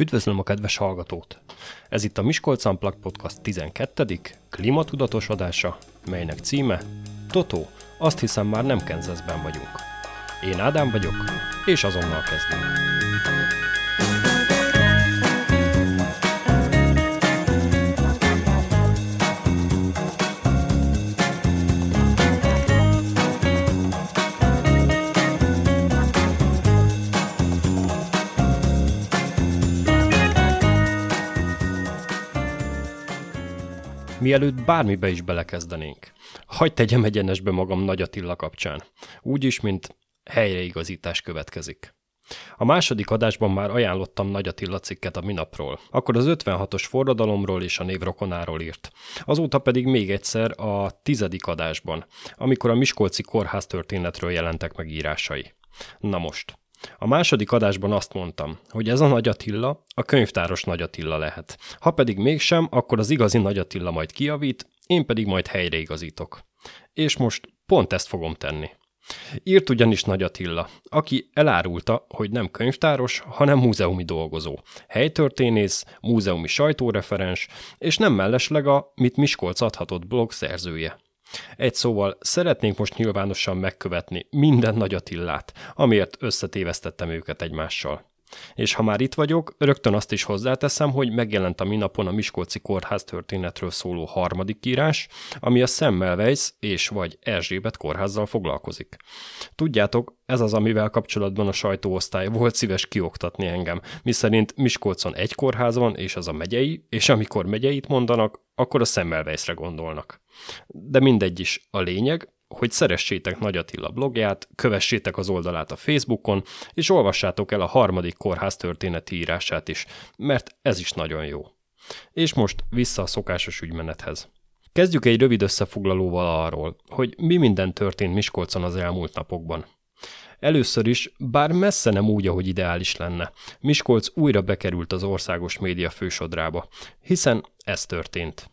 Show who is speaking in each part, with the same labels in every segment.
Speaker 1: Üdvözlöm a kedves hallgatót! Ez itt a Miskolc Unplugged Podcast 12. klímatudatos adása, melynek címe Totó, azt hiszem már nem Kansasben vagyunk. Én Ádám vagyok, és azonnal kezdünk. Mielőtt bármibe is belekezdenénk, hagyd tegyem egyenesbe magam Nagy Attila kapcsán. Úgy is, mint helyreigazítás következik. A második adásban már ajánlottam Nagy Attila cikket a minapról, akkor az 56-os forradalomról és a névrokonáról írt. Azóta pedig még egyszer a tizedik adásban, amikor a Miskolci kórház történetről jelentek meg írásai. Na most, a második adásban azt mondtam, hogy ez a Nagy Attila a könyvtáros Nagy Attila lehet. Ha pedig mégsem, akkor az igazi Nagy Attila majd kiavít, én pedig majd helyreigazítok. És most pont ezt fogom tenni. Írt ugyanis Nagy Attila, aki elárulta, hogy nem könyvtáros, hanem múzeumi dolgozó, helytörténész, múzeumi sajtóreferens, és nem mellesleg a Mit Miskolc adhatott blog szerzője. Egy szóval szeretnénk most nyilvánosan megkövetni minden Nagy Attillát, amiért összetévesztettem őket egymással. És ha már itt vagyok, rögtön azt is hozzáteszem, hogy megjelent a minapon a Miskolci Kórház történetről szóló harmadik írás, ami a Semmelweis és vagy Erzsébet kórházzal foglalkozik. Tudjátok, ez az, amivel kapcsolatban a sajtóosztály volt szíves kioktatni engem, miszerint Miskolcon egy kórház van, és az a megyei, és amikor megyeit mondanak, akkor a Semmelweisre gondolnak. De mindegy is, a lényeg, hogy szeressétek Nagy Attila blogját, kövessétek az oldalát a Facebookon, és olvassátok el a harmadik kórház történeti írását is, mert ez is nagyon jó. És most vissza a szokásos ügymenethez. Kezdjük egy rövid összefoglalóval arról, hogy mi minden történt Miskolcon az elmúlt napokban. Először is, bár messze nem úgy, ahogy ideális lenne, Miskolc újra bekerült az országos média fősodrába, hiszen ez történt.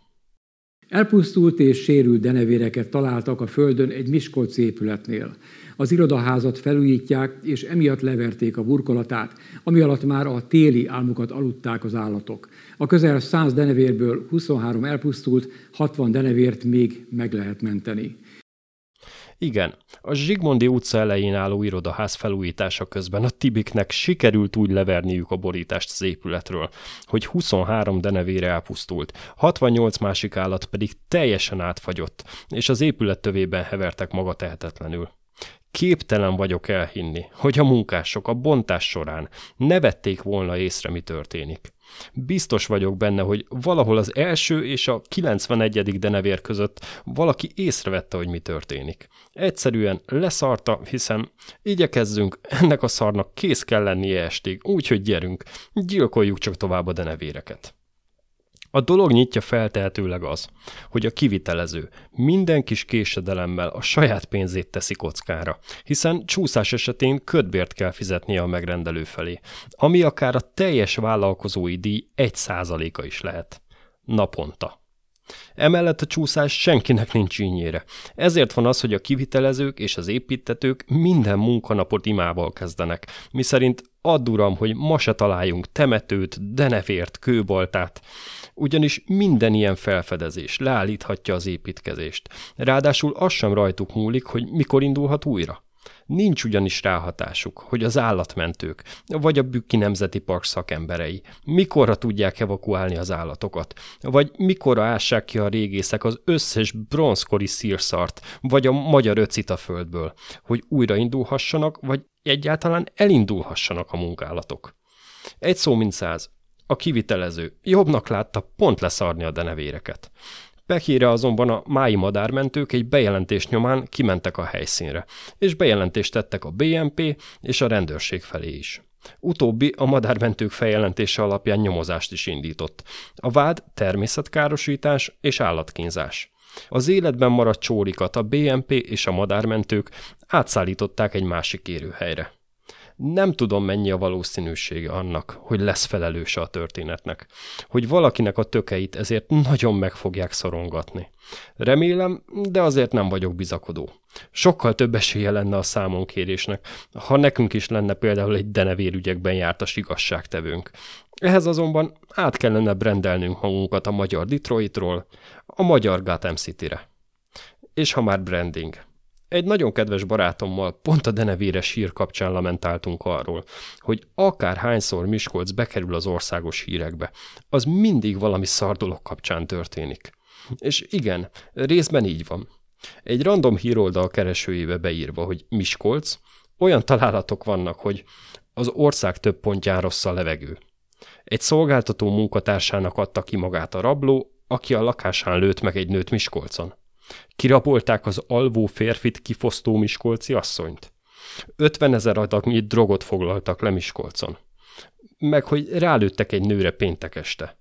Speaker 2: Elpusztult és sérült denevéreket találtak a földön egy Miskolci épületnél. Az irodaházat felújítják, és emiatt leverték a burkolatát, ami alatt már a téli álmukat aludták az állatok. A közel 100 denevérből 23 elpusztult, 60 denevért még meg lehet menteni.
Speaker 1: Igen, a Zsigmondi utca elején álló irodaház felújítása közben a Tibiknek sikerült úgy leverniük a borítást az épületről, hogy 23 denevére elpusztult, 68 másik állat pedig teljesen átfagyott, és az épület tövében hevertek maga tehetetlenül. Képtelen vagyok elhinni, hogy a munkások a bontás során ne vették volna észre, mi történik. Biztos vagyok benne, hogy valahol az első és a 91. denevér között valaki észrevette, hogy mi történik. Egyszerűen leszarta, hiszen igyekezzünk, ennek a szarnak kész kell lennie estig, úgyhogy gyerünk, gyilkoljuk csak tovább a denevéreket. A dolog nyitja feltehetőleg az, hogy a kivitelező minden kis késedelemmel a saját pénzét teszi kockára, hiszen csúszás esetén ködbért kell fizetnie a megrendelő felé, ami akár a teljes vállalkozói díj egy százaléka is lehet. Naponta. Emellett a csúszás senkinek nincs ínyére. Ezért van az, hogy a kivitelezők és az építetők minden munkanapot imával kezdenek, miszerint add uram, hogy ma se találjunk temetőt, denevért, kőbaltát ugyanis minden ilyen felfedezés leállíthatja az építkezést. Ráadásul az sem rajtuk múlik, hogy mikor indulhat újra. Nincs ugyanis ráhatásuk, hogy az állatmentők, vagy a Bükki Nemzeti Park szakemberei mikorra tudják evakuálni az állatokat, vagy mikorra ássák ki a régészek az összes bronzkori szírszart, vagy a magyar öcit a földből, hogy újraindulhassanak, vagy egyáltalán elindulhassanak a munkálatok. Egy szó mint száz, a kivitelező jobbnak látta pont leszarni a denevéreket. Pekére azonban a mái madármentők egy bejelentés nyomán kimentek a helyszínre, és bejelentést tettek a BNP és a rendőrség felé is. Utóbbi a madármentők feljelentése alapján nyomozást is indított. A vád természetkárosítás és állatkínzás. Az életben maradt csórikat a BNP és a madármentők átszállították egy másik érőhelyre. Nem tudom, mennyi a valószínűsége annak, hogy lesz felelőse a történetnek, hogy valakinek a tökeit ezért nagyon meg fogják szorongatni. Remélem, de azért nem vagyok bizakodó. Sokkal több esélye lenne a számonkérésnek, ha nekünk is lenne például egy denevérügyekben jártas igazságtevőnk. Ehhez azonban át kellene brendelnünk magunkat a magyar Detroitról a magyar Gotham City-re. És ha már branding. Egy nagyon kedves barátommal pont a denevéres hír kapcsán lamentáltunk arról, hogy akár hányszor Miskolc bekerül az országos hírekbe, az mindig valami szar dolog kapcsán történik. És igen, részben így van. Egy random híroldal keresőjébe beírva, hogy Miskolc, olyan találatok vannak, hogy az ország több pontján rossz a levegő. Egy szolgáltató munkatársának adta ki magát a rabló, aki a lakásán lőtt meg egy nőt Miskolcon. Kirabolták az alvó férfit kifosztó miskolci asszonyt. 50 ezer adagnyi drogot foglaltak le Miskolcon. Meg, hogy rálőttek egy nőre péntek este.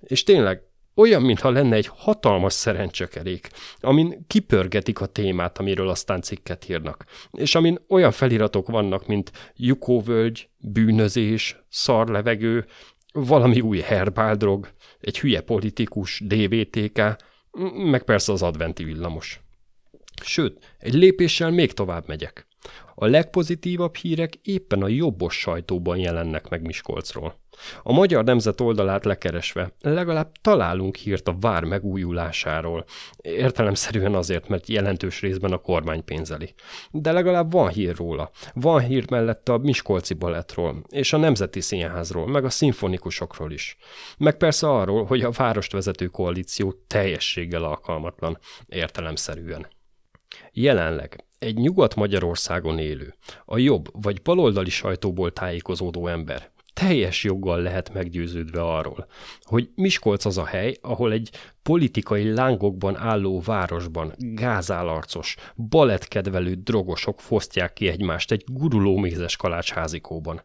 Speaker 1: És tényleg, olyan, mintha lenne egy hatalmas szerencsekerék, amin kipörgetik a témát, amiről aztán cikket írnak, és amin olyan feliratok vannak, mint Jukóvölgy, bűnözés, szarlevegő, valami új herbáldrog, egy hülye politikus, DVTK, meg persze az adventi villamos. Sőt, egy lépéssel még tovább megyek. A legpozitívabb hírek éppen a jobbos sajtóban jelennek meg Miskolcról. A Magyar Nemzet oldalát lekeresve legalább találunk hírt a vár megújulásáról. Értelemszerűen azért, mert jelentős részben a kormány pénzeli. De legalább van hír róla. Van hír mellette a Miskolci Balettról, és a Nemzeti Színházról, meg a szimfonikusokról is. Meg persze arról, hogy a várost vezető koalíció teljességgel alkalmatlan, értelemszerűen. Jelenleg egy Nyugat-Magyarországon élő, a jobb vagy baloldali sajtóból tájékozódó ember teljes joggal lehet meggyőződve arról, hogy Miskolc az a hely, ahol egy politikai lángokban álló városban gázálarcos, balettkedvelő drogosok fosztják ki egymást egy guruló mézes kalács házikóban.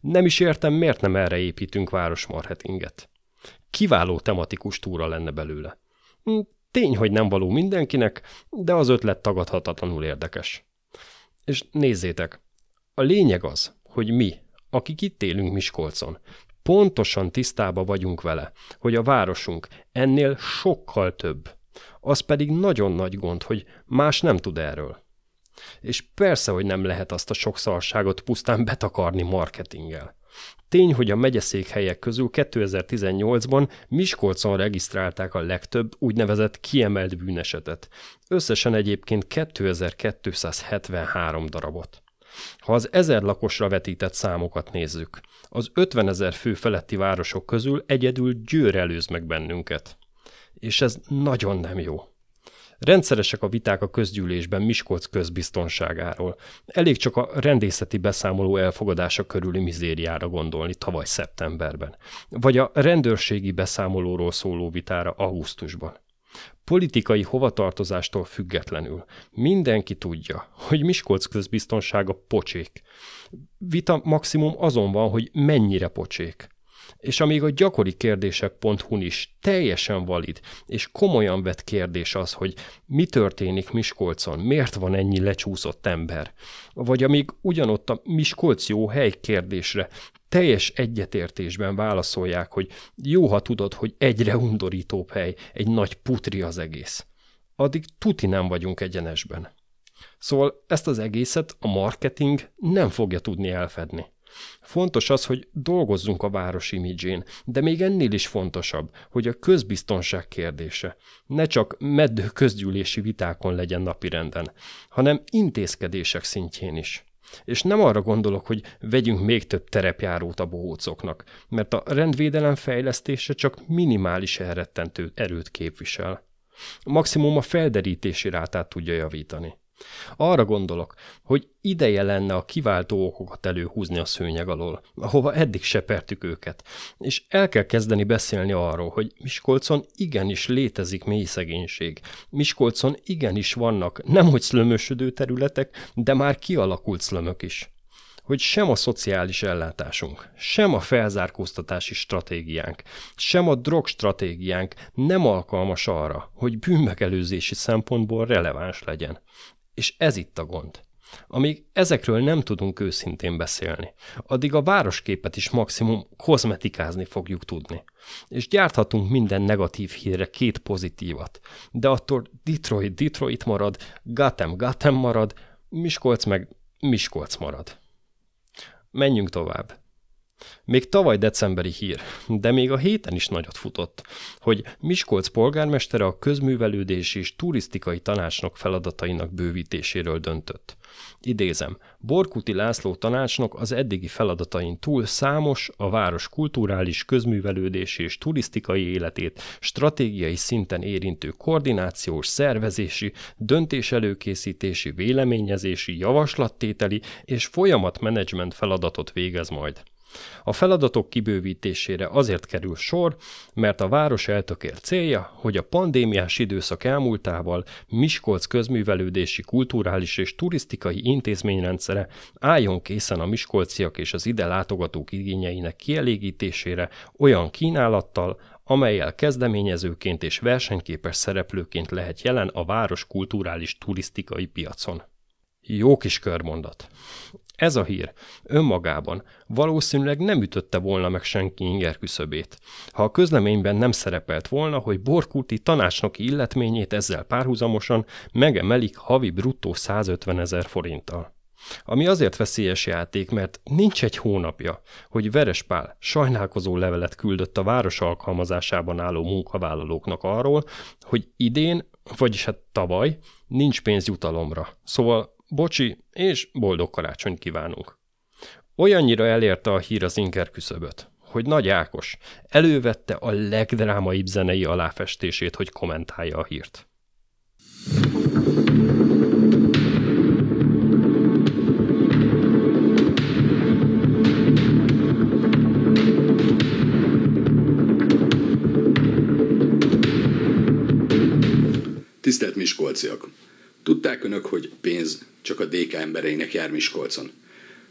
Speaker 1: Nem is értem, miért nem erre építünk városmarketinget. Kiváló tematikus túra lenne belőle. Tény, hogy nem való mindenkinek, de az ötlet tagadhatatlanul érdekes. És nézzétek, a lényeg az, hogy mi, akik itt élünk Miskolcon, pontosan tisztába vagyunk vele, hogy a városunk ennél sokkal több. Az pedig nagyon nagy gond, hogy más nem tud erről. És persze, hogy nem lehet azt a sok szarságot pusztán betakarni marketinggel. Tény, hogy a megyeszékhelyek közül 2018-ban Miskolcon regisztrálták a legtöbb úgynevezett kiemelt bűnesetet. Összesen egyébként 2273 darabot. Ha az ezer lakosra vetített számokat nézzük, az 50 ezer fő feletti városok közül egyedül Győr előz meg bennünket. És ez nagyon nem jó. Rendszeresek a viták a közgyűlésben Miskolc közbiztonságáról. Elég csak a rendészeti beszámoló elfogadása körüli mizériára gondolni tavaly szeptemberben, vagy a rendőrségi beszámolóról szóló vitára augusztusban. Politikai hovatartozástól függetlenül mindenki tudja, hogy Miskolc közbiztonsága pocsék. Vita maximum azon van, hogy mennyire pocsék. És amíg a gyakori kérdések.hu is teljesen valid, és komolyan vett kérdés az, hogy mi történik Miskolcon, miért van ennyi lecsúszott ember, vagy amíg ugyanott a Miskolc jó hely kérdésre teljes egyetértésben válaszolják, hogy jó, ha tudod, hogy egyre undorítóbb hely, egy nagy putri az egész. Addig tuti nem vagyunk egyenesben. Szóval ezt az egészet a marketing nem fogja tudni elfedni. Fontos az, hogy dolgozzunk a város imidzsén, de még ennél is fontosabb, hogy a közbiztonság kérdése ne csak meddő közgyűlési vitákon legyen napirenden, hanem intézkedések szintjén is. És nem arra gondolok, hogy vegyünk még több terepjárót a bohócoknak, mert a rendvédelem fejlesztése csak minimális elrettentő erőt képvisel. Maximum a felderítési rátát tudja javítani. Arra gondolok, hogy ideje lenne a kiváltó okokat előhúzni a szőnyeg alól, ahova eddig sepertük őket, és el kell kezdeni beszélni arról, hogy Miskolcon igenis létezik mély szegénység. Miskolcon igenis vannak nemhogy szlömösödő területek, de már kialakult szlömök is hogy sem a szociális ellátásunk, sem a felzárkóztatási stratégiánk, sem a drogstratégiánk nem alkalmas arra, hogy bűnmegelőzési szempontból releváns legyen. És ez itt a gond. Amíg ezekről nem tudunk őszintén beszélni, addig a városképet is maximum kozmetikázni fogjuk tudni. És gyárthatunk minden negatív hírre két pozitívat, de attól Detroit Detroit marad, Gotham Gotham marad, Miskolc meg Miskolc marad. Menjünk tovább. Még tavaly decemberi hír, de még a héten is nagyot futott, hogy Miskolc polgármestere a közművelődés és turisztikai tanácsnok feladatainak bővítéséről döntött. Idézem, Borkuti László tanácsnok az eddigi feladatain túl számos, a város kulturális, közművelődési és turisztikai életét stratégiai szinten érintő koordinációs, szervezési, döntéselőkészítési, véleményezési, javaslattételi és folyamatmenedzsment feladatot végez majd. A feladatok kibővítésére azért kerül sor, mert a város eltökélt célja, hogy a pandémiás időszak elmúltával Miskolc közművelődési, kulturális és turisztikai intézményrendszere álljon készen a miskolciak és az ide látogatók igényeinek kielégítésére olyan kínálattal, amelyel kezdeményezőként és versenyképes szereplőként lehet jelen a város kulturális turisztikai piacon. Jó kis körmondat. Ez a hír önmagában valószínűleg nem ütötte volna meg senki inger küszöbét, ha a közleményben nem szerepelt volna, hogy Borkuti tanácsnoki illetményét ezzel párhuzamosan megemelik havi bruttó 150 ezer forinttal. Ami azért veszélyes játék, mert nincs egy hónapja, hogy Verespál sajnálkozó levelet küldött a város alkalmazásában álló munkavállalóknak arról, hogy idén, vagyis hát tavaly, nincs pénz jutalomra. Szóval Bocsi, és boldog karácsony kívánunk. Olyannyira elérte a hír az inker küszöböt, hogy Nagy Ákos elővette a legdrámaibb zenei aláfestését, hogy kommentálja a hírt.
Speaker 3: Tisztelt Miskolciak! Tudták önök, hogy pénz csak a DK embereinek jár Miskolcon?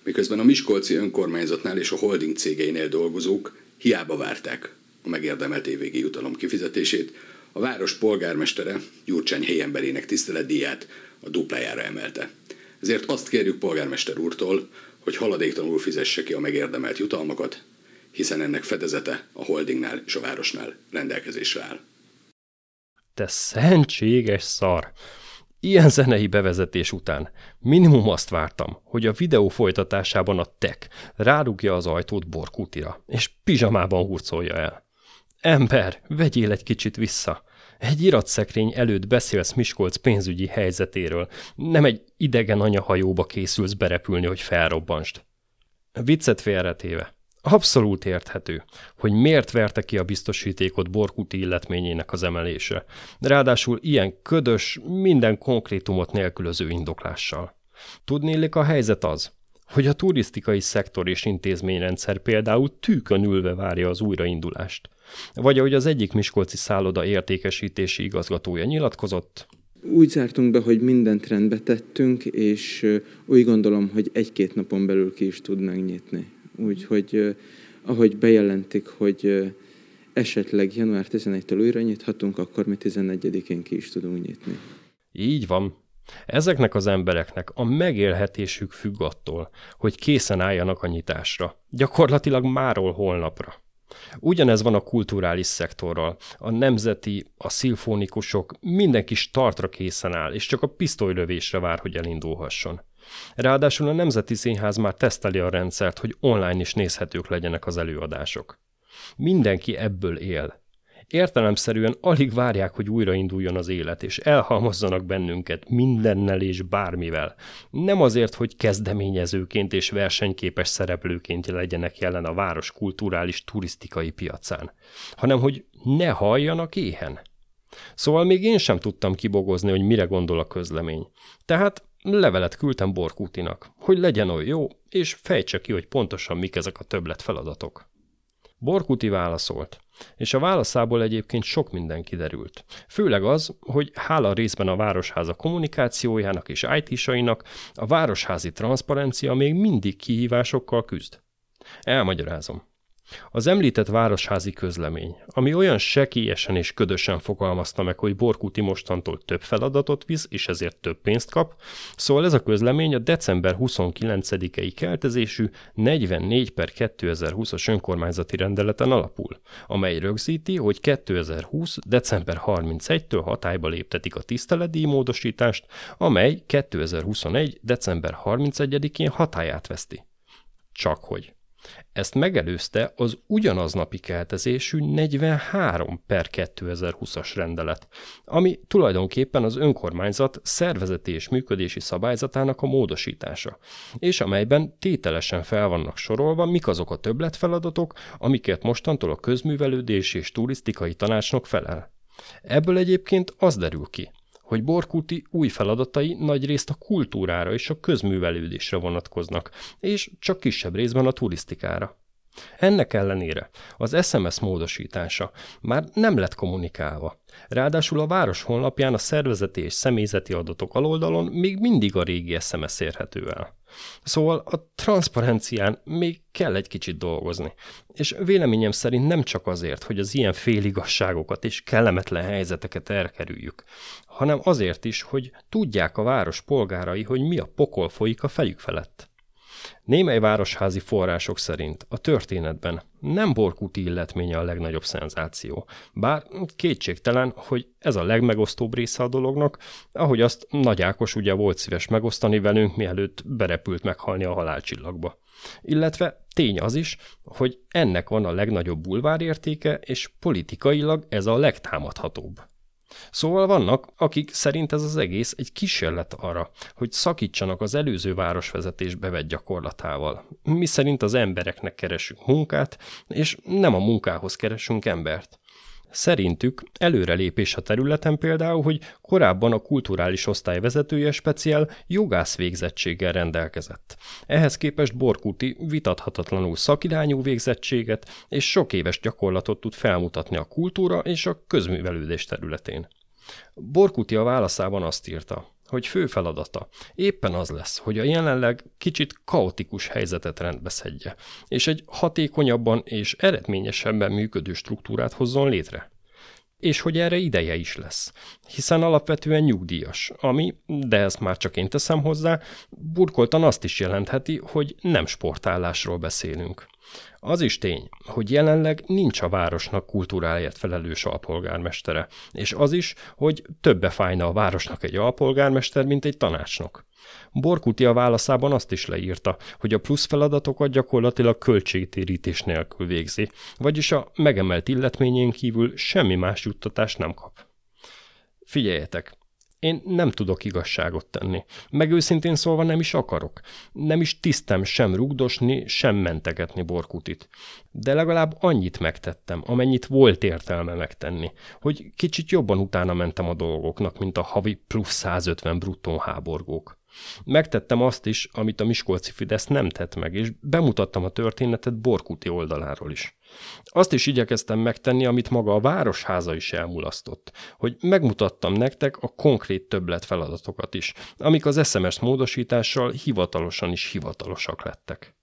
Speaker 3: Miközben a Miskolci önkormányzatnál és a holding cégeinél dolgozók hiába várták a megérdemelt évvégi jutalom kifizetését, a város polgármestere Gyurcsány helyemberének tiszteletdíját a duplájára emelte. Ezért azt kérjük polgármester úrtól, hogy haladéktalanul fizesse ki a megérdemelt jutalmakat, hiszen ennek fedezete a holdingnál és a városnál rendelkezésre áll.
Speaker 1: Te szentséges szar! Ilyen zenei bevezetés után minimum azt vártam, hogy a videó folytatásában a tek rárugja az ajtót borkútira, és pizsamában hurcolja el. Ember, vegyél egy kicsit vissza. Egy iratszekrény előtt beszélsz Miskolc pénzügyi helyzetéről, nem egy idegen anyahajóba készülsz berepülni, hogy felrobbanst. Viccet félretéve. Abszolút érthető, hogy miért verte ki a biztosítékot Borkuti illetményének az emelése, ráadásul ilyen ködös, minden konkrétumot nélkülöző indoklással. Tudnélik a helyzet az, hogy a turisztikai szektor és intézményrendszer például tűkön ülve várja az újraindulást. Vagy ahogy az egyik Miskolci szálloda értékesítési igazgatója nyilatkozott,
Speaker 4: úgy zártunk be, hogy mindent rendbe tettünk, és úgy gondolom, hogy egy-két napon belül ki is tudnánk nyitni úgyhogy ahogy bejelentik, hogy esetleg január 11-től újra nyithatunk, akkor mi 11-én ki is tudunk nyitni.
Speaker 1: Így van. Ezeknek az embereknek a megélhetésük függ attól, hogy készen álljanak a nyitásra. Gyakorlatilag máról holnapra. Ugyanez van a kulturális szektorral. A nemzeti, a szilfónikusok, mindenki startra készen áll, és csak a pisztolylövésre vár, hogy elindulhasson. Ráadásul a Nemzeti Színház már teszteli a rendszert, hogy online is nézhetők legyenek az előadások. Mindenki ebből él. Értelemszerűen alig várják, hogy újrainduljon az élet, és elhalmozzanak bennünket mindennel és bármivel. Nem azért, hogy kezdeményezőként és versenyképes szereplőként legyenek jelen a város kulturális turisztikai piacán, hanem hogy ne halljanak éhen. Szóval még én sem tudtam kibogozni, hogy mire gondol a közlemény. Tehát levelet küldtem Borkútinak, hogy legyen olyan jó, és fejtse ki, hogy pontosan mik ezek a többlet feladatok. Borkuti válaszolt, és a válaszából egyébként sok minden kiderült. Főleg az, hogy hála részben a Városháza kommunikációjának és IT-sainak a városházi transzparencia még mindig kihívásokkal küzd. Elmagyarázom. Az említett városházi közlemény, ami olyan sekélyesen és ködösen fogalmazta meg, hogy Borkuti mostantól több feladatot visz, és ezért több pénzt kap, szóval ez a közlemény a december 29-i keltezésű 44 per 2020-as önkormányzati rendeleten alapul, amely rögzíti, hogy 2020. december 31-től hatályba léptetik a tiszteletdíj módosítást, amely 2021. december 31-én hatáját veszti. Csak hogy. Ezt megelőzte az ugyanaznapi keltezésű 43 per 2020-as rendelet, ami tulajdonképpen az önkormányzat szervezeti és működési szabályzatának a módosítása, és amelyben tételesen fel vannak sorolva, mik azok a többletfeladatok, amiket mostantól a közművelődés és turisztikai tanácsnok felel. Ebből egyébként az derül ki, hogy Borkuti új feladatai nagyrészt a kultúrára és a közművelődésre vonatkoznak, és csak kisebb részben a turisztikára. Ennek ellenére az SMS módosítása már nem lett kommunikálva. Ráadásul a város honlapján a szervezeti és személyzeti adatok aloldalon még mindig a régi SMS érhető el. Szóval a transzparencián még kell egy kicsit dolgozni. És véleményem szerint nem csak azért, hogy az ilyen féligasságokat és kellemetlen helyzeteket elkerüljük, hanem azért is, hogy tudják a város polgárai, hogy mi a pokol folyik a fejük felett. Némely városházi források szerint a történetben nem Borkuti illetménye a legnagyobb szenzáció, bár kétségtelen, hogy ez a legmegosztóbb része a dolognak, ahogy azt Nagy Ákos ugye volt szíves megosztani velünk, mielőtt berepült meghalni a halálcsillagba. Illetve tény az is, hogy ennek van a legnagyobb bulvárértéke, és politikailag ez a legtámadhatóbb. Szóval vannak, akik szerint ez az egész egy kísérlet arra, hogy szakítsanak az előző városvezetés bevett gyakorlatával. Mi szerint az embereknek keresünk munkát, és nem a munkához keresünk embert. Szerintük előrelépés a területen például, hogy korábban a kulturális osztály vezetője speciál jogász végzettséggel rendelkezett. Ehhez képest Borkuti vitathatatlanul szakirányú végzettséget és sok éves gyakorlatot tud felmutatni a kultúra és a közművelődés területén. Borkuti a válaszában azt írta, hogy fő feladata éppen az lesz, hogy a jelenleg kicsit kaotikus helyzetet rendbeszedje, és egy hatékonyabban és eredményesebben működő struktúrát hozzon létre. És hogy erre ideje is lesz, hiszen alapvetően nyugdíjas, ami, de ezt már csak én teszem hozzá, burkoltan azt is jelentheti, hogy nem sportállásról beszélünk. Az is tény, hogy jelenleg nincs a városnak kultúráért felelős alpolgármestere, és az is, hogy többe fájna a városnak egy alpolgármester, mint egy tanácsnok. Borkuti a válaszában azt is leírta, hogy a plusz feladatokat gyakorlatilag költségtérítés nélkül végzi, vagyis a megemelt illetményén kívül semmi más juttatást nem kap. Figyeljetek, én nem tudok igazságot tenni. Meg őszintén szólva nem is akarok. Nem is tisztem sem rugdosni, sem mentegetni Borkutit. De legalább annyit megtettem, amennyit volt értelme megtenni, hogy kicsit jobban utána mentem a dolgoknak, mint a havi plusz 150 bruttó háborgók. Megtettem azt is, amit a Miskolci Fidesz nem tett meg, és bemutattam a történetet Borkuti oldaláról is. Azt is igyekeztem megtenni, amit maga a Városháza is elmulasztott, hogy megmutattam nektek a konkrét többlet feladatokat is, amik az SMS módosítással hivatalosan is hivatalosak lettek.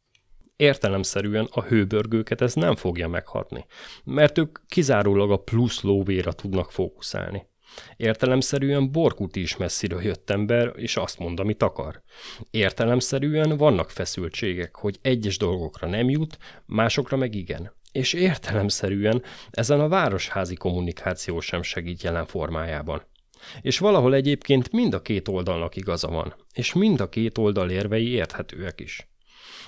Speaker 1: Értelemszerűen a hőbörgőket ez nem fogja meghatni, mert ők kizárólag a plusz lóvéra tudnak fókuszálni. Értelemszerűen Borkuti is messziről jött ember, és azt mond, amit akar. Értelemszerűen vannak feszültségek, hogy egyes dolgokra nem jut, másokra meg igen. És értelemszerűen ezen a városházi kommunikáció sem segít jelen formájában. És valahol egyébként mind a két oldalnak igaza van, és mind a két oldal érvei érthetőek is.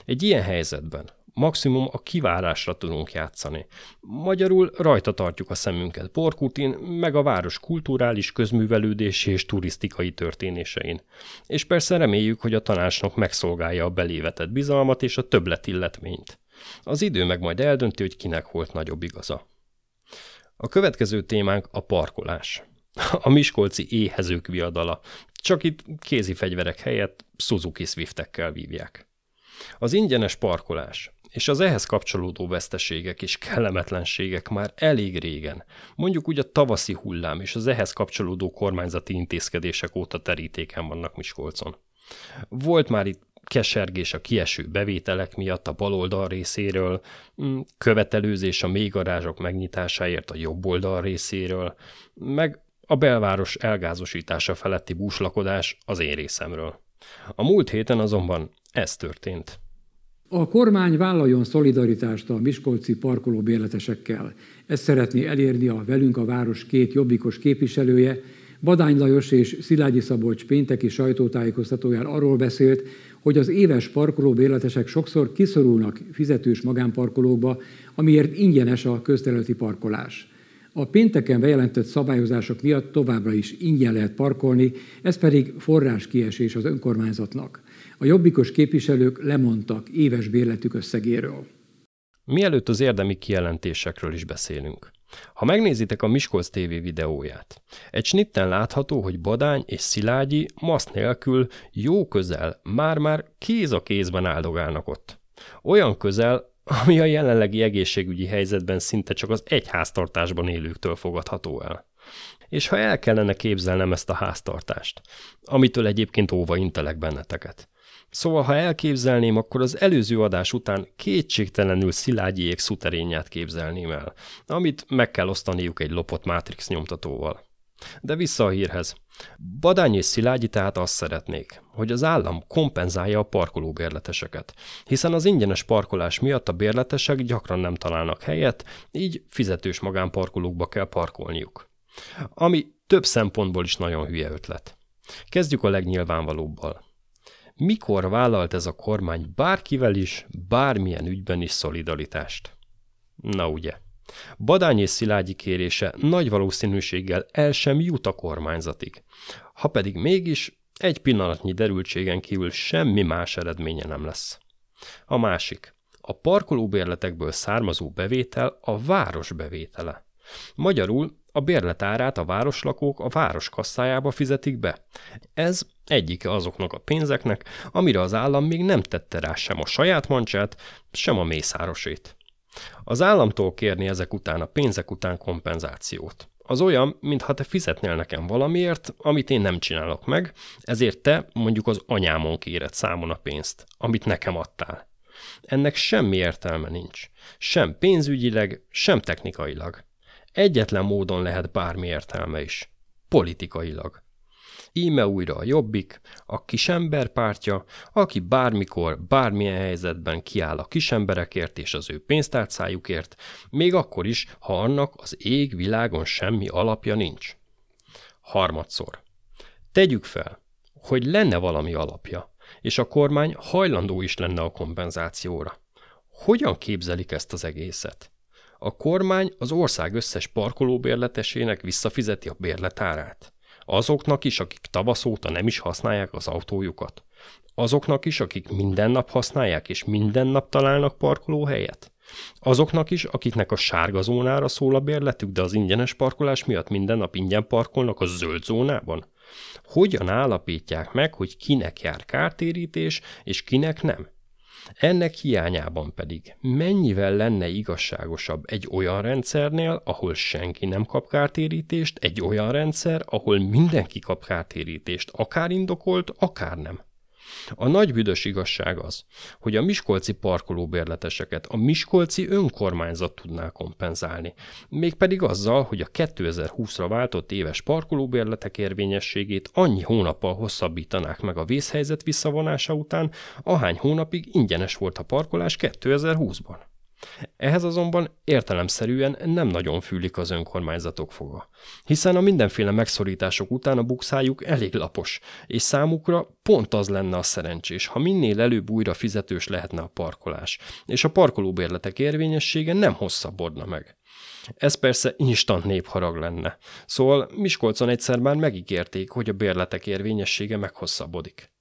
Speaker 1: Egy ilyen helyzetben maximum a kivárásra tudunk játszani. Magyarul rajta tartjuk a szemünket Porkutin, meg a város kulturális, közművelődési és turisztikai történésein. És persze reméljük, hogy a tanácsnok megszolgálja a belévetett bizalmat és a többlet illetményt. Az idő meg majd eldönti, hogy kinek volt nagyobb igaza. A következő témánk a parkolás. A miskolci éhezők viadala. Csak itt kézi fegyverek helyett Suzuki Swiftekkel vívják. Az ingyenes parkolás és az ehhez kapcsolódó veszteségek és kellemetlenségek már elég régen, mondjuk úgy a tavaszi hullám és az ehhez kapcsolódó kormányzati intézkedések óta terítéken vannak Miskolcon. Volt már itt kesergés a kieső bevételek miatt a baloldal részéről, mm, követelőzés a mélygarázsok megnyitásáért a jobb oldal részéről, meg a belváros elgázosítása feletti búslakodás az én részemről. A múlt héten azonban ez történt.
Speaker 2: A kormány vállaljon szolidaritást a Miskolci parkoló bérletesekkel. Ezt szeretné elérni a velünk a város két jobbikos képviselője, Badány Lajos és Szilágyi Szabolcs pénteki sajtótájékoztatóján arról beszélt, hogy az éves parkolóbérletesek sokszor kiszorulnak fizetős magánparkolókba, amiért ingyenes a közterületi parkolás. A pénteken bejelentett szabályozások miatt továbbra is ingyen lehet parkolni, ez pedig forráskiesés az önkormányzatnak. A jobbikos képviselők lemondtak éves bérletük összegéről.
Speaker 1: Mielőtt az érdemi kijelentésekről is beszélünk. Ha megnézitek a Miskolc TV videóját, egy snitten látható, hogy Badány és Szilágyi masz nélkül jó közel, már-már kéz a kézben áldogálnak ott. Olyan közel, ami a jelenlegi egészségügyi helyzetben szinte csak az egy háztartásban élőktől fogadható el. És ha el kellene képzelnem ezt a háztartást, amitől egyébként óva intelek benneteket, Szóval, ha elképzelném, akkor az előző adás után kétségtelenül Szilágyiék szuterényát képzelném el, amit meg kell osztaniuk egy lopott Matrix nyomtatóval. De vissza a hírhez. Badány és Szilágyi tehát azt szeretnék, hogy az állam kompenzálja a parkolóbérleteseket, hiszen az ingyenes parkolás miatt a bérletesek gyakran nem találnak helyet, így fizetős magánparkolókba kell parkolniuk. Ami több szempontból is nagyon hülye ötlet. Kezdjük a legnyilvánvalóbbal mikor vállalt ez a kormány bárkivel is, bármilyen ügyben is szolidaritást? Na ugye. Badány és Szilágyi kérése nagy valószínűséggel el sem jut a kormányzatig. Ha pedig mégis, egy pillanatnyi derültségen kívül semmi más eredménye nem lesz. A másik. A parkolóbérletekből származó bevétel a város bevétele. Magyarul a bérletárát a városlakók a város kasszájába fizetik be. Ez egyike azoknak a pénzeknek, amire az állam még nem tette rá sem a saját mancsát, sem a mészárosét. Az államtól kérni ezek után a pénzek után kompenzációt. Az olyan, mintha te fizetnél nekem valamiért, amit én nem csinálok meg, ezért te mondjuk az anyámon kéred számon a pénzt, amit nekem adtál. Ennek semmi értelme nincs. Sem pénzügyileg, sem technikailag. Egyetlen módon lehet bármi értelme is. Politikailag. Íme újra a Jobbik, a kisember pártja, aki bármikor, bármilyen helyzetben kiáll a kisemberekért és az ő pénztárcájukért, még akkor is, ha annak az ég világon semmi alapja nincs. Harmadszor. Tegyük fel, hogy lenne valami alapja, és a kormány hajlandó is lenne a kompenzációra. Hogyan képzelik ezt az egészet? A kormány az ország összes parkolóbérletesének visszafizeti a bérletárát. Azoknak is, akik tavasz óta nem is használják az autójukat. Azoknak is, akik minden nap használják és minden nap találnak parkolóhelyet. Azoknak is, akiknek a sárga zónára szól a bérletük, de az ingyenes parkolás miatt minden nap ingyen parkolnak a zöld zónában? Hogyan állapítják meg, hogy kinek jár kártérítés, és kinek nem? Ennek hiányában pedig mennyivel lenne igazságosabb egy olyan rendszernél, ahol senki nem kap kártérítést, egy olyan rendszer, ahol mindenki kap kártérítést, akár indokolt, akár nem. A nagy büdös igazság az, hogy a miskolci parkolóbérleteseket a miskolci önkormányzat tudná kompenzálni, mégpedig azzal, hogy a 2020-ra váltott éves parkolóbérletek érvényességét annyi hónappal hosszabbítanák meg a vészhelyzet visszavonása után, ahány hónapig ingyenes volt a parkolás 2020-ban. Ehhez azonban értelemszerűen nem nagyon fűlik az önkormányzatok foga, hiszen a mindenféle megszorítások után a bukszájuk elég lapos, és számukra pont az lenne a szerencsés, ha minél előbb újra fizetős lehetne a parkolás, és a parkolóbérletek érvényessége nem hosszabbodna meg. Ez persze instant népharag lenne, szóval Miskolcon egyszer már megígérték, hogy a bérletek érvényessége meghosszabbodik.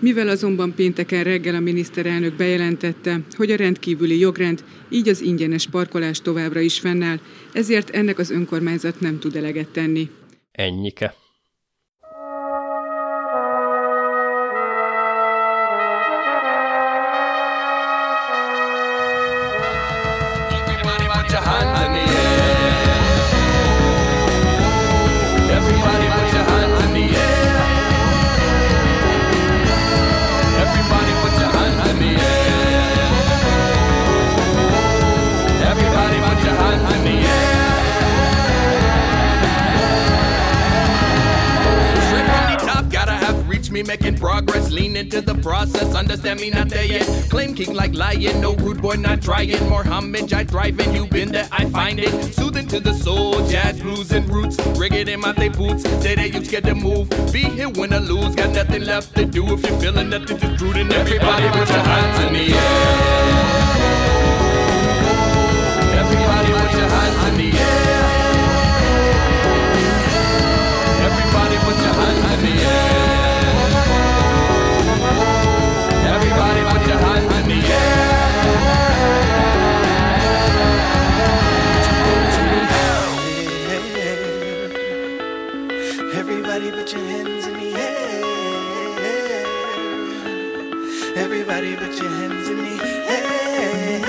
Speaker 5: Mivel azonban pénteken reggel a miniszterelnök bejelentette, hogy a rendkívüli jogrend, így az ingyenes parkolás továbbra is fennáll, ezért ennek az önkormányzat nem tud eleget tenni.
Speaker 1: Ennyike.
Speaker 6: Me making progress, lean into the process, understand me not there yet. Claim king like lion, no rude boy not trying. More homage I thrive in, you been there, I find it. Soothing to the soul, jazz, blues, and roots. Reggae them out they boots, say that you scared to move. Be here, when I lose, got nothing left to do. If you're feeling nothing true, then
Speaker 7: everybody put your hands in the air. Everybody put your hands in the air.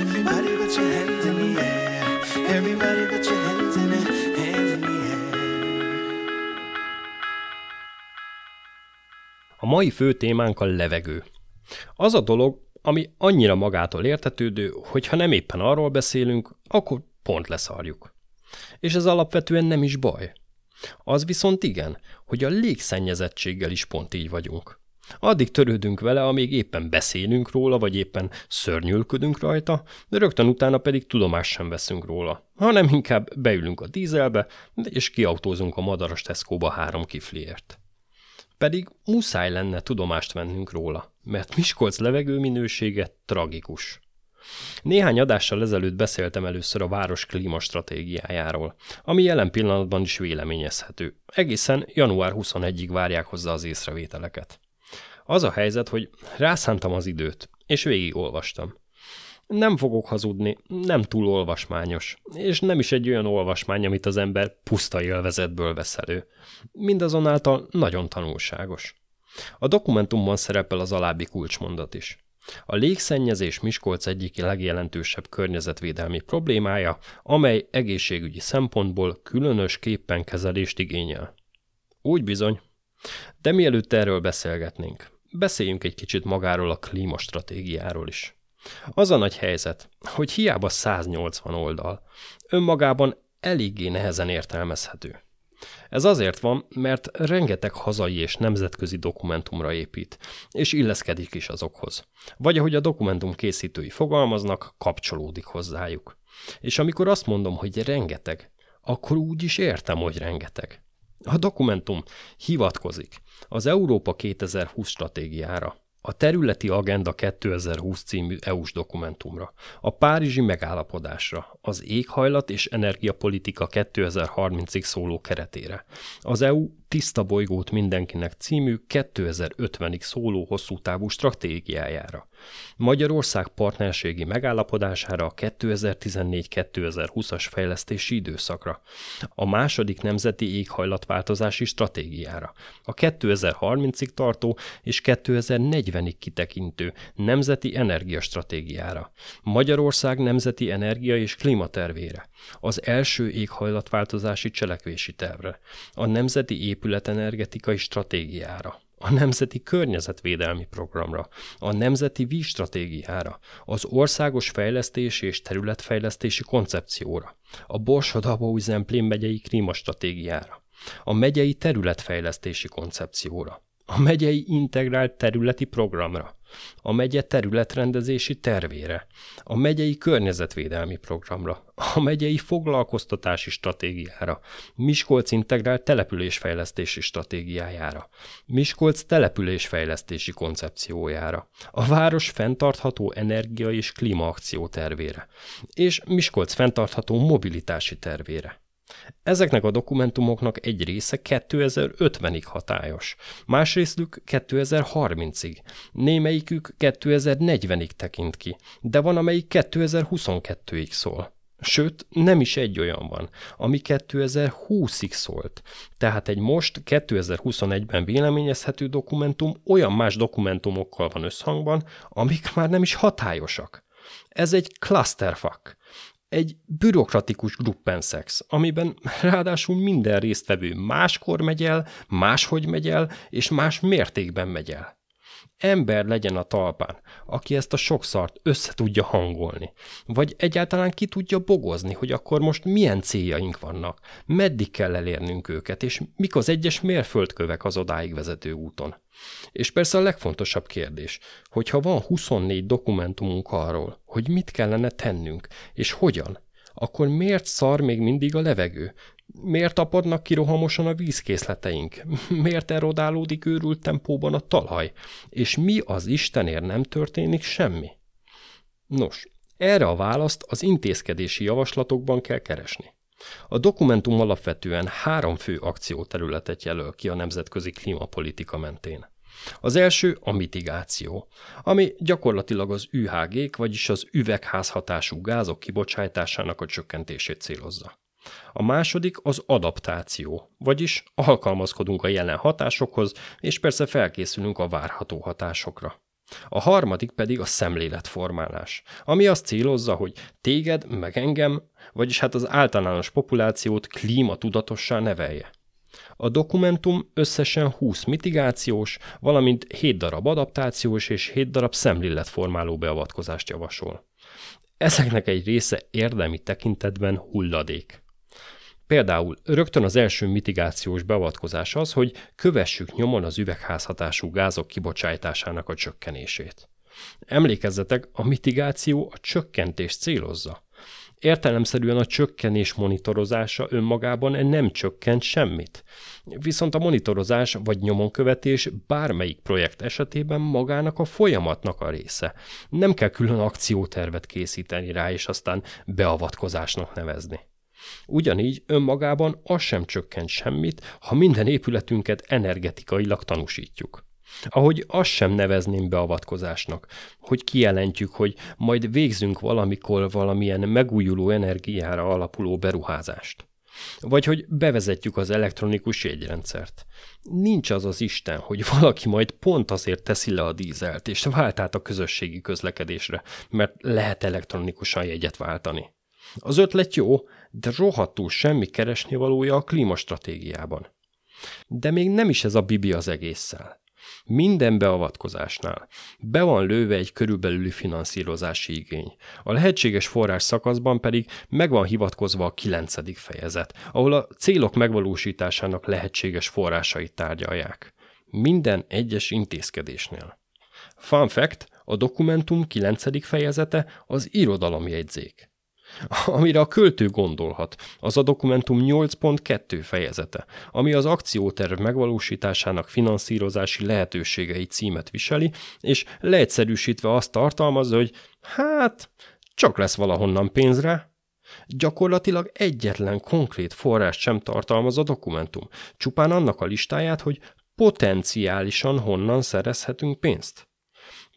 Speaker 7: Everybody put your hands in the air. Everybody put your hands in the hands in the air.
Speaker 1: A mai fő témánk a levegő. Az a dolog, ami annyira magától értetődő, hogy ha nem éppen arról beszélünk, akkor pont leszarjuk. És ez alapvetően nem is baj. Az viszont igen, hogy a légszennyezettséggel is pont így vagyunk. Addig törődünk vele, amíg éppen beszélünk róla, vagy éppen szörnyülködünk rajta, de rögtön utána pedig tudomást sem veszünk róla, hanem inkább beülünk a dízelbe, és kiautózunk a madaras Tesco-ba három kifliért. Pedig muszáj lenne tudomást vennünk róla, mert Miskolc levegő minősége tragikus. Néhány adással ezelőtt beszéltem először a város klímastratégiájáról, ami jelen pillanatban is véleményezhető. Egészen január 21-ig várják hozzá az észrevételeket. Az a helyzet, hogy rászántam az időt, és végigolvastam. Nem fogok hazudni, nem túl olvasmányos, és nem is egy olyan olvasmány, amit az ember puszta élvezetből vesz elő. Mindazonáltal nagyon tanulságos. A dokumentumban szerepel az alábbi kulcsmondat is. A légszennyezés Miskolc egyik legjelentősebb környezetvédelmi problémája, amely egészségügyi szempontból különösképpen kezelést igényel. Úgy bizony. De mielőtt erről beszélgetnénk, beszéljünk egy kicsit magáról a klímastratégiáról is. Az a nagy helyzet, hogy hiába 180 oldal, önmagában eléggé nehezen értelmezhető. Ez azért van, mert rengeteg hazai és nemzetközi dokumentumra épít, és illeszkedik is azokhoz. Vagy ahogy a dokumentum készítői fogalmaznak, kapcsolódik hozzájuk. És amikor azt mondom, hogy rengeteg, akkor úgy is értem, hogy rengeteg. A dokumentum hivatkozik az Európa 2020 stratégiára, a Területi Agenda 2020 című EU-s dokumentumra, a Párizsi megállapodásra, az Éghajlat és Energiapolitika 2030-ig szóló keretére, az EU Tiszta bolygót mindenkinek című 2050-ig szóló hosszú távú stratégiájára, Magyarország partnerségi megállapodására a 2014-2020-as fejlesztési időszakra, a második nemzeti éghajlatváltozási stratégiára, a 2030-ig tartó és 2040-ig kitekintő nemzeti energiastratégiára, Magyarország nemzeti energia és klímatervére, az első éghajlatváltozási cselekvési tervre, a nemzeti épületenergetikai stratégiára, a Nemzeti Környezetvédelmi Programra, a Nemzeti Vízstratégiára, az Országos Fejlesztési és Területfejlesztési Koncepcióra, a Borsod-Abaúj-Zemplén megyei klímastratégiára, a megyei területfejlesztési koncepcióra, a megyei integrált területi programra, a megye területrendezési tervére, a megyei környezetvédelmi programra, a megyei foglalkoztatási stratégiára, Miskolc integrált településfejlesztési stratégiájára, Miskolc településfejlesztési koncepciójára, a város fenntartható energia és klímaakció tervére, és Miskolc fenntartható mobilitási tervére. Ezeknek a dokumentumoknak egy része 2050-ig hatályos, másrésztük 2030-ig, némelyikük 2040-ig tekint ki, de van, amelyik 2022-ig szól. Sőt, nem is egy olyan van, ami 2020-ig szólt. Tehát egy most 2021-ben véleményezhető dokumentum olyan más dokumentumokkal van összhangban, amik már nem is hatályosak. Ez egy clusterfuck egy bürokratikus gruppenszex, amiben ráadásul minden résztvevő máskor megy el, máshogy megy el, és más mértékben megy el. Ember legyen a talpán, aki ezt a sok szart össze tudja hangolni. Vagy egyáltalán ki tudja bogozni, hogy akkor most milyen céljaink vannak, meddig kell elérnünk őket, és mik az egyes mérföldkövek az odáig vezető úton. És persze a legfontosabb kérdés, hogyha van 24 dokumentumunk arról, hogy mit kellene tennünk, és hogyan, akkor miért szar még mindig a levegő? Miért tapadnak ki rohamosan a vízkészleteink? Miért erodálódik őrült tempóban a talaj? És mi az Istenért nem történik semmi? Nos, erre a választ az intézkedési javaslatokban kell keresni. A dokumentum alapvetően három fő akcióterületet jelöl ki a nemzetközi klímapolitika mentén. Az első a mitigáció, ami gyakorlatilag az UHG-k, vagyis az üvegházhatású gázok kibocsátásának a csökkentését célozza. A második az adaptáció, vagyis alkalmazkodunk a jelen hatásokhoz, és persze felkészülünk a várható hatásokra. A harmadik pedig a szemléletformálás, ami azt célozza, hogy téged, meg engem, vagyis hát az általános populációt klímatudatossá nevelje. A dokumentum összesen 20 mitigációs, valamint 7 darab adaptációs és 7 darab szemléletformáló beavatkozást javasol. Ezeknek egy része érdemi tekintetben hulladék. Például rögtön az első mitigációs beavatkozás az, hogy kövessük nyomon az üvegházhatású gázok kibocsátásának a csökkenését. Emlékezzetek, a mitigáció a csökkentés célozza. Értelemszerűen a csökkenés monitorozása önmagában nem csökkent semmit. Viszont a monitorozás vagy nyomonkövetés bármelyik projekt esetében magának a folyamatnak a része. Nem kell külön akciótervet készíteni rá, és aztán beavatkozásnak nevezni. Ugyanígy önmagában az sem csökkent semmit, ha minden épületünket energetikailag tanúsítjuk. Ahogy azt sem nevezném beavatkozásnak, hogy kijelentjük, hogy majd végzünk valamikor valamilyen megújuló energiára alapuló beruházást. Vagy hogy bevezetjük az elektronikus jegyrendszert. Nincs az az Isten, hogy valaki majd pont azért teszi le a dízelt, és vált át a közösségi közlekedésre, mert lehet elektronikusan jegyet váltani. Az ötlet jó, de rohadtul semmi keresni valója a klímastratégiában. De még nem is ez a bibi az egésszel. Minden beavatkozásnál be van lőve egy körülbelüli finanszírozási igény. A lehetséges forrás szakaszban pedig meg van hivatkozva a kilencedik fejezet, ahol a célok megvalósításának lehetséges forrásait tárgyalják. Minden egyes intézkedésnél. Fun fact, a dokumentum 9. fejezete az irodalomjegyzék. Amire a költő gondolhat, az a dokumentum 8.2 fejezete, ami az akcióterv megvalósításának finanszírozási lehetőségei címet viseli, és leegyszerűsítve azt tartalmazza, hogy hát, csak lesz valahonnan pénzre. Gyakorlatilag egyetlen konkrét forrás sem tartalmaz a dokumentum, csupán annak a listáját, hogy potenciálisan honnan szerezhetünk pénzt.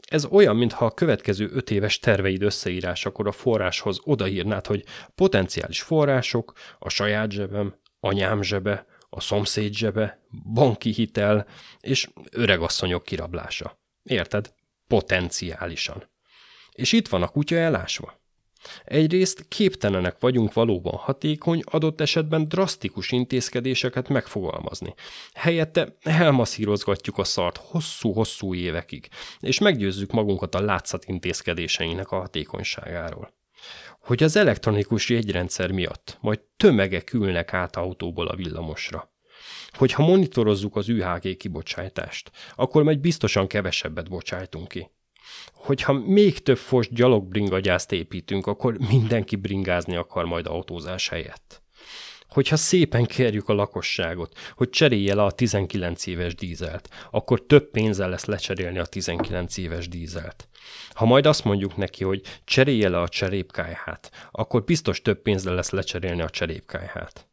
Speaker 1: Ez olyan, mintha a következő öt éves terveid összeírásakor a forráshoz odaírnád, hogy potenciális források, a saját zsebem, anyám zsebe, a szomszéd zsebe, banki hitel és öregasszonyok kirablása. Érted? Potenciálisan. És itt van a kutya elásva. Egyrészt képtelenek vagyunk valóban hatékony, adott esetben drasztikus intézkedéseket megfogalmazni. Helyette elmasszírozgatjuk a szart hosszú-hosszú évekig, és meggyőzzük magunkat a látszat intézkedéseinek a hatékonyságáról. Hogy az elektronikus jegyrendszer miatt majd tömegek ülnek át autóból a villamosra. Hogyha monitorozzuk az UHG kibocsátást, akkor majd biztosan kevesebbet bocsájtunk ki hogyha még több fos gyalogbringagyászt építünk, akkor mindenki bringázni akar majd autózás helyett. Hogyha szépen kérjük a lakosságot, hogy cserélje le a 19 éves dízelt, akkor több pénzzel lesz lecserélni a 19 éves dízelt. Ha majd azt mondjuk neki, hogy cserélje le a cserépkájhát, akkor biztos több pénzzel lesz lecserélni a cserépkájhát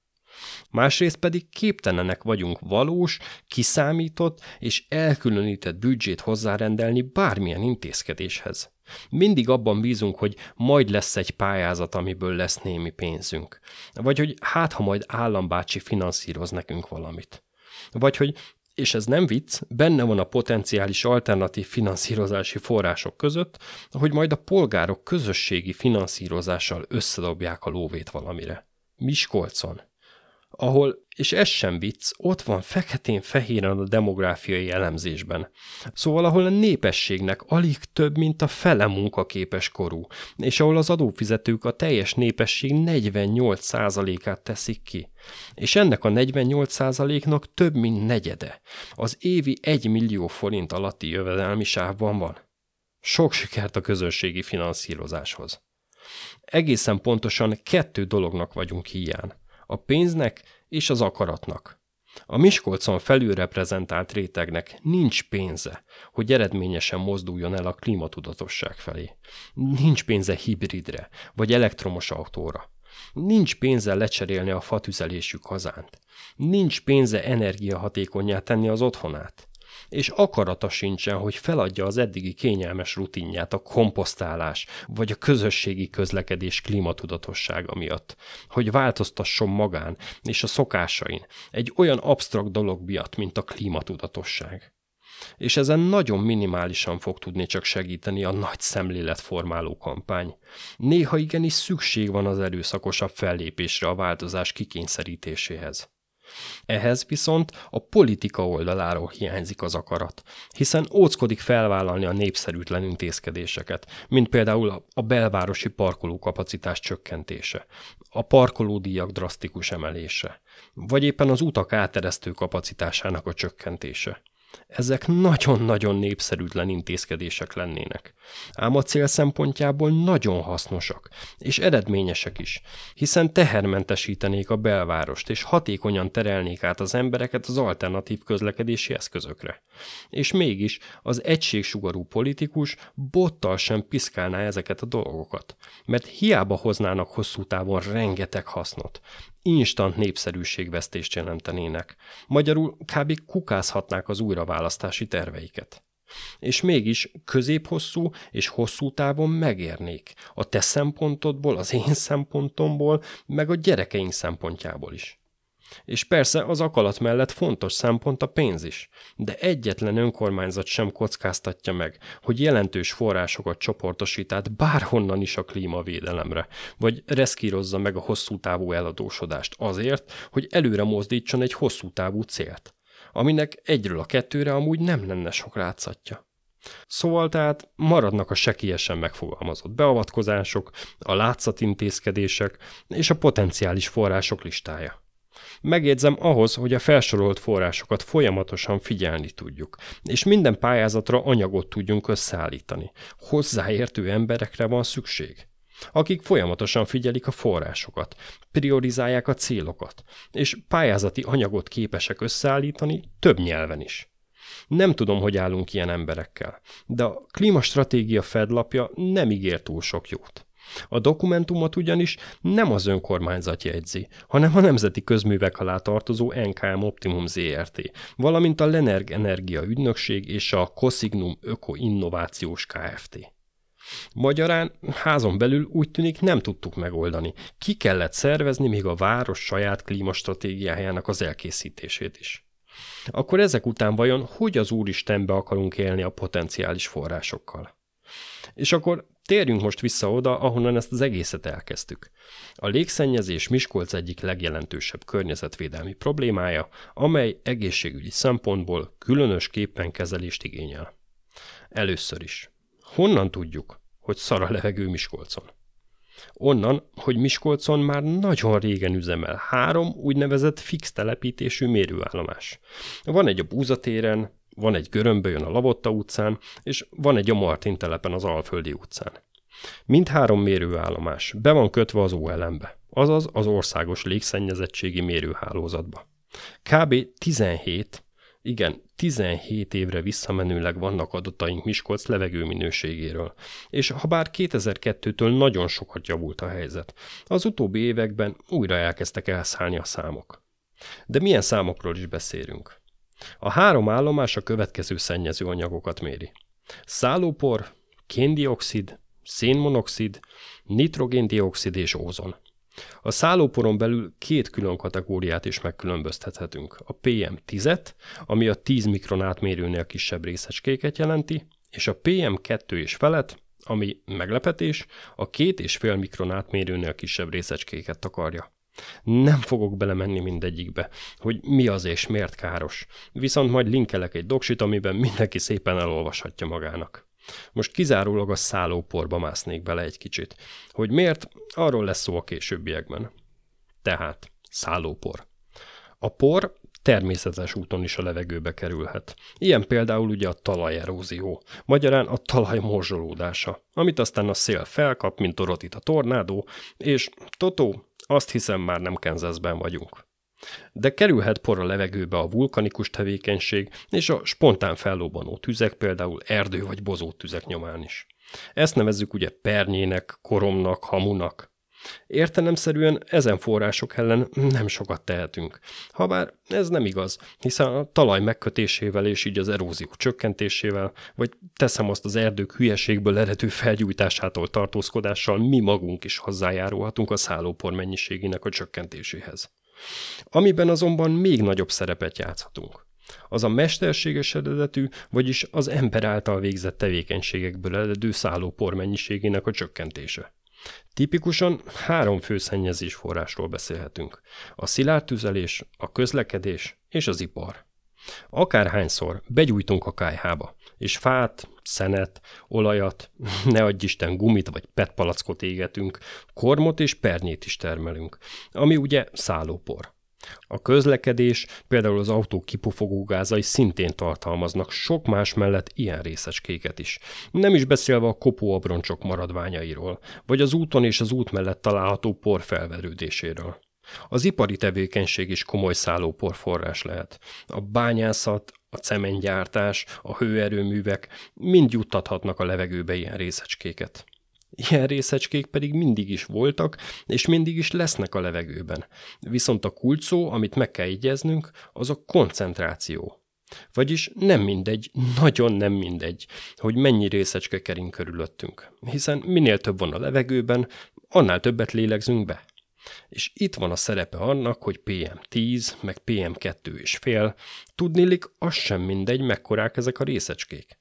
Speaker 1: másrészt pedig képtelenek vagyunk valós, kiszámított és elkülönített büdzsét hozzárendelni bármilyen intézkedéshez. Mindig abban bízunk, hogy majd lesz egy pályázat, amiből lesz némi pénzünk. Vagy hogy hát, ha majd állambácsi finanszíroz nekünk valamit. Vagy hogy és ez nem vicc, benne van a potenciális alternatív finanszírozási források között, hogy majd a polgárok közösségi finanszírozással összedobják a lóvét valamire. Miskolcon ahol, és ez sem vicc, ott van feketén-fehéren a demográfiai elemzésben. Szóval, ahol a népességnek alig több, mint a fele munkaképes korú, és ahol az adófizetők a teljes népesség 48%-át teszik ki. És ennek a 48%-nak több, mint negyede. Az évi 1 millió forint alatti jövedelmi sávban van. Sok sikert a közösségi finanszírozáshoz. Egészen pontosan kettő dolognak vagyunk hiány a pénznek és az akaratnak. A Miskolcon felülreprezentált rétegnek nincs pénze, hogy eredményesen mozduljon el a klímatudatosság felé. Nincs pénze hibridre, vagy elektromos autóra. Nincs pénze lecserélni a fatüzelésük hazánt. Nincs pénze energiahatékonyá tenni az otthonát és akarata sincsen, hogy feladja az eddigi kényelmes rutinját a komposztálás vagy a közösségi közlekedés klímatudatossága miatt, hogy változtasson magán és a szokásain egy olyan absztrakt dolog miatt, mint a klímatudatosság. És ezen nagyon minimálisan fog tudni csak segíteni a nagy szemléletformáló kampány. Néha igenis szükség van az erőszakosabb fellépésre a változás kikényszerítéséhez. Ehhez viszont a politika oldaláról hiányzik az akarat, hiszen óckodik felvállalni a népszerűtlen intézkedéseket, mint például a belvárosi parkolókapacitás csökkentése, a parkolódíjak drasztikus emelése, vagy éppen az utak áteresztő kapacitásának a csökkentése. Ezek nagyon-nagyon népszerűtlen intézkedések lennének. Ám a cél szempontjából nagyon hasznosak, és eredményesek is, hiszen tehermentesítenék a belvárost, és hatékonyan terelnék át az embereket az alternatív közlekedési eszközökre. És mégis az egységsugarú politikus bottal sem piszkálná ezeket a dolgokat, mert hiába hoznának hosszú távon rengeteg hasznot, instant népszerűségvesztést jelentenének. Magyarul kb. kukázhatnák az újraválasztási terveiket. És mégis középhosszú és hosszú távon megérnék. A te szempontodból, az én szempontomból, meg a gyerekeink szempontjából is. És persze az akalat mellett fontos szempont a pénz is, de egyetlen önkormányzat sem kockáztatja meg, hogy jelentős forrásokat csoportosít át bárhonnan is a klímavédelemre, vagy reszkírozza meg a hosszú távú eladósodást azért, hogy előre mozdítson egy hosszú távú célt, aminek egyről a kettőre amúgy nem lenne sok rátszatja. Szóval tehát maradnak a sekélyesen megfogalmazott beavatkozások, a látszatintézkedések és a potenciális források listája. Megjegyzem ahhoz, hogy a felsorolt forrásokat folyamatosan figyelni tudjuk, és minden pályázatra anyagot tudjunk összeállítani. Hozzáértő emberekre van szükség akik folyamatosan figyelik a forrásokat, priorizálják a célokat, és pályázati anyagot képesek összeállítani több nyelven is. Nem tudom, hogy állunk ilyen emberekkel, de a klímastratégia fedlapja nem ígér túl sok jót. A dokumentumot ugyanis nem az önkormányzat jegyzi, hanem a Nemzeti Közművek alá tartozó NKM Optimum ZRT, valamint a Lenerg Energia Ügynökség és a Cosignum Öko Innovációs Kft. Magyarán házon belül úgy tűnik nem tudtuk megoldani. Ki kellett szervezni még a város saját klímastratégiájának az elkészítését is. Akkor ezek után vajon hogy az Úristenbe akarunk élni a potenciális forrásokkal? És akkor Térjünk most vissza oda, ahonnan ezt az egészet elkezdtük. A légszennyezés Miskolc egyik legjelentősebb környezetvédelmi problémája, amely egészségügyi szempontból különösképpen kezelést igényel. Először is. Honnan tudjuk, hogy szar a levegő Miskolcon? Onnan, hogy Miskolcon már nagyon régen üzemel három úgynevezett fix telepítésű mérőállomás. Van egy a Búzatéren, van egy Görömbölyön a Lavotta utcán, és van egy a Martin telepen az Alföldi utcán. Mindhárom mérőállomás be van kötve az OLM-be, azaz az országos légszennyezettségi mérőhálózatba. Kb. 17, igen, 17 évre visszamenőleg vannak adataink Miskolc levegőminőségéről, és ha bár 2002-től nagyon sokat javult a helyzet, az utóbbi években újra elkezdtek elszállni a számok. De milyen számokról is beszélünk? A három állomás a következő szennyező anyagokat méri. Szállópor, kéndioxid, szénmonoxid, nitrogéndioxid és ózon. A szállóporon belül két külön kategóriát is megkülönböztethetünk. A PM10-et, ami a 10 mikron átmérőnél kisebb részecskéket jelenti, és a PM2 és felett, ami meglepetés, a két és fél mikron átmérőnél kisebb részecskéket takarja. Nem fogok belemenni mindegyikbe, hogy mi az és miért káros, viszont majd linkelek egy doksit, amiben mindenki szépen elolvashatja magának. Most kizárólag a szállóporba másznék bele egy kicsit. Hogy miért, arról lesz szó a későbbiekben. Tehát, szállópor. A por természetes úton is a levegőbe kerülhet. Ilyen például ugye a talajerózió, magyarán a talaj morzsolódása, amit aztán a szél felkap, mint orotit a tornádó, és totó, azt hiszem már nem Kansasben vagyunk. De kerülhet por a levegőbe a vulkanikus tevékenység és a spontán fellóbanó tüzek, például erdő vagy bozó tüzek nyomán is. Ezt nevezzük ugye pernyének, koromnak, hamunak. Értelemszerűen ezen források ellen nem sokat tehetünk. Habár ez nem igaz, hiszen a talaj megkötésével és így az erózió csökkentésével, vagy teszem azt az erdők hülyeségből eredő felgyújtásától tartózkodással mi magunk is hozzájárulhatunk a szállópor mennyiségének a csökkentéséhez. Amiben azonban még nagyobb szerepet játszhatunk. Az a mesterséges eredetű, vagyis az ember által végzett tevékenységekből eredő szállópor mennyiségének a csökkentése. Tipikusan három fő szennyezés forrásról beszélhetünk. A szilárd tüzelés, a közlekedés és az ipar. Akárhányszor begyújtunk a kájhába, és fát, szenet, olajat, ne adj Isten gumit vagy petpalackot égetünk, kormot és pernyét is termelünk, ami ugye szállópor. A közlekedés, például az autó kipufogó gázai szintén tartalmaznak sok más mellett ilyen részecskéket is. Nem is beszélve a kopóabroncsok maradványairól, vagy az úton és az út mellett található por felverődéséről. Az ipari tevékenység is komoly szállópor forrás lehet. A bányászat, a cementgyártás, a hőerőművek mind juttathatnak a levegőbe ilyen részecskéket. Ilyen részecskék pedig mindig is voltak, és mindig is lesznek a levegőben. Viszont a kulcsszó, amit meg kell igyeznünk, az a koncentráció. Vagyis nem mindegy, nagyon nem mindegy, hogy mennyi részecske kering körülöttünk. Hiszen minél több van a levegőben, annál többet lélegzünk be. És itt van a szerepe annak, hogy PM10, meg PM2 és fél, tudnélik, az sem mindegy, mekkorák ezek a részecskék.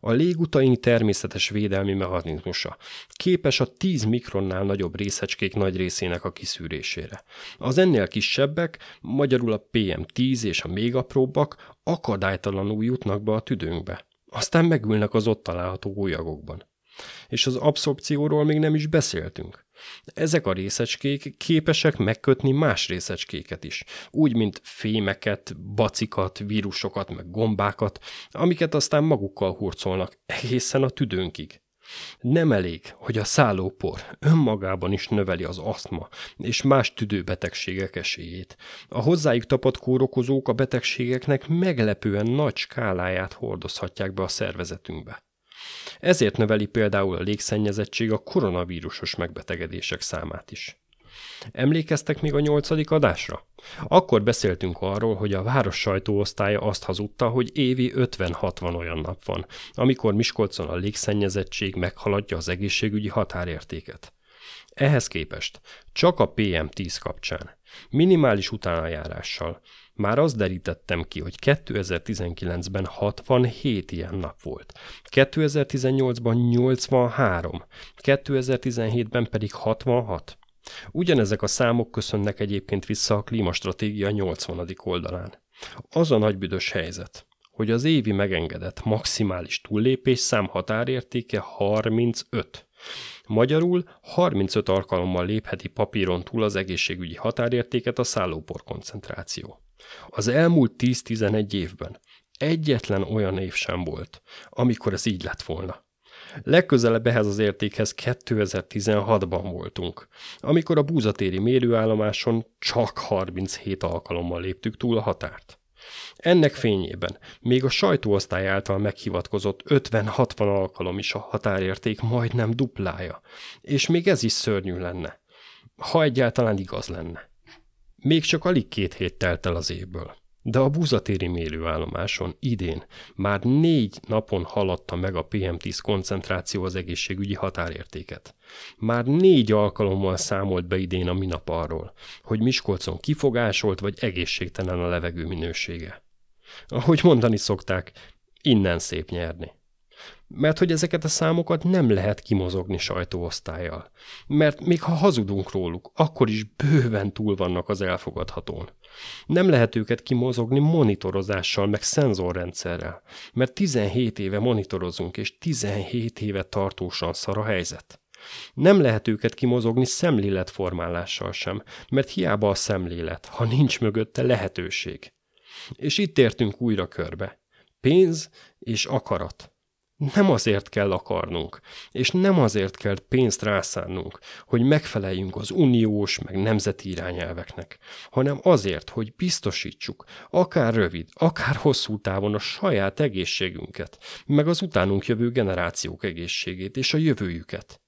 Speaker 1: A légutaink természetes védelmi mechanizmusa képes a 10 mikronnál nagyobb részecskék nagy részének a kiszűrésére. Az ennél kisebbek, magyarul a PM10 és a még apróbbak akadálytalanul jutnak be a tüdőnkbe. Aztán megülnek az ott található újagokban. És az abszorpcióról még nem is beszéltünk. Ezek a részecskék képesek megkötni más részecskéket is, úgy, mint fémeket, bacikat, vírusokat, meg gombákat, amiket aztán magukkal hurcolnak egészen a tüdőnkig. Nem elég, hogy a szállópor önmagában is növeli az asztma és más tüdőbetegségek esélyét. A hozzájuk tapadt kórokozók a betegségeknek meglepően nagy skáláját hordozhatják be a szervezetünkbe. Ezért növeli például a légszennyezettség a koronavírusos megbetegedések számát is. Emlékeztek még a nyolcadik adásra? Akkor beszéltünk arról, hogy a város sajtóosztálya azt hazudta, hogy évi 50-60 olyan nap van, amikor Miskolcon a légszennyezettség meghaladja az egészségügyi határértéket. Ehhez képest csak a PM10 kapcsán, minimális utánajárással, már azt derítettem ki, hogy 2019-ben 67 ilyen nap volt, 2018-ban 83, 2017-ben pedig 66. Ugyanezek a számok köszönnek egyébként vissza a klímastratégia 80. oldalán. Az a nagybüdös helyzet, hogy az évi megengedett maximális túllépés szám határértéke 35. Magyarul 35 alkalommal lépheti papíron túl az egészségügyi határértéket a szállópor koncentráció. Az elmúlt 10-11 évben egyetlen olyan év sem volt, amikor ez így lett volna. Legközelebb ehhez az értékhez 2016-ban voltunk, amikor a búzatéri mérőállomáson csak 37 alkalommal léptük túl a határt. Ennek fényében még a sajtóosztály által meghivatkozott 50-60 alkalom is a határérték majdnem duplája, és még ez is szörnyű lenne, ha egyáltalán igaz lenne. Még csak alig két hét telt el az évből. De a búzatéri mérőállomáson idén már négy napon haladta meg a PM10 koncentráció az egészségügyi határértéket. Már négy alkalommal számolt be idén a minap arról, hogy Miskolcon kifogásolt vagy egészségtelen a levegő minősége. Ahogy mondani szokták, innen szép nyerni. Mert hogy ezeket a számokat nem lehet kimozogni sajtóosztályjal. Mert még ha hazudunk róluk, akkor is bőven túl vannak az elfogadhatón. Nem lehet őket kimozogni monitorozással, meg szenzorrendszerrel, mert 17 éve monitorozunk, és 17 éve tartósan szar a helyzet. Nem lehet őket kimozogni szemléletformálással sem, mert hiába a szemlélet, ha nincs mögötte lehetőség. És itt értünk újra körbe. Pénz és akarat. Nem azért kell akarnunk, és nem azért kell pénzt rászánnunk, hogy megfeleljünk az uniós meg nemzeti irányelveknek, hanem azért, hogy biztosítsuk, akár rövid, akár hosszú távon a saját egészségünket, meg az utánunk jövő generációk egészségét és a jövőjüket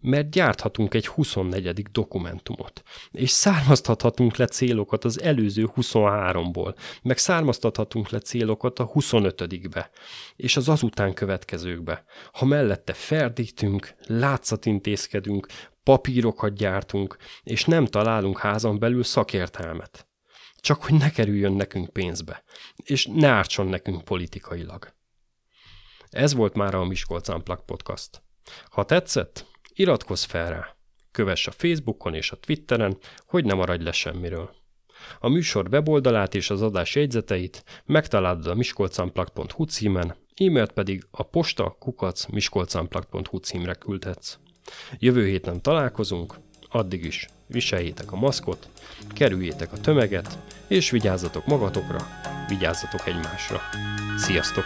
Speaker 1: mert gyárthatunk egy 24. dokumentumot, és származtathatunk le célokat az előző 23-ból, meg származtathatunk le célokat a 25-be, és az azután következőkbe. Ha mellette ferdítünk, látszatintézkedünk, papírokat gyártunk, és nem találunk házon belül szakértelmet. Csak hogy ne kerüljön nekünk pénzbe, és ne ártson nekünk politikailag. Ez volt már a Miskolc Unplugged Podcast. Ha tetszett, Iratkozz fel rá, kövess a Facebookon és a Twitteren, hogy ne maradj le semmiről. A műsor weboldalát és az adás jegyzeteit megtalálod a miskolcamplak.hu címen, e-mailt pedig a posta kukac miskolcamplak.hu címre küldhetsz. Jövő héten találkozunk, addig is viseljétek a maszkot, kerüljétek a tömeget, és vigyázzatok magatokra, vigyázzatok egymásra. Sziasztok!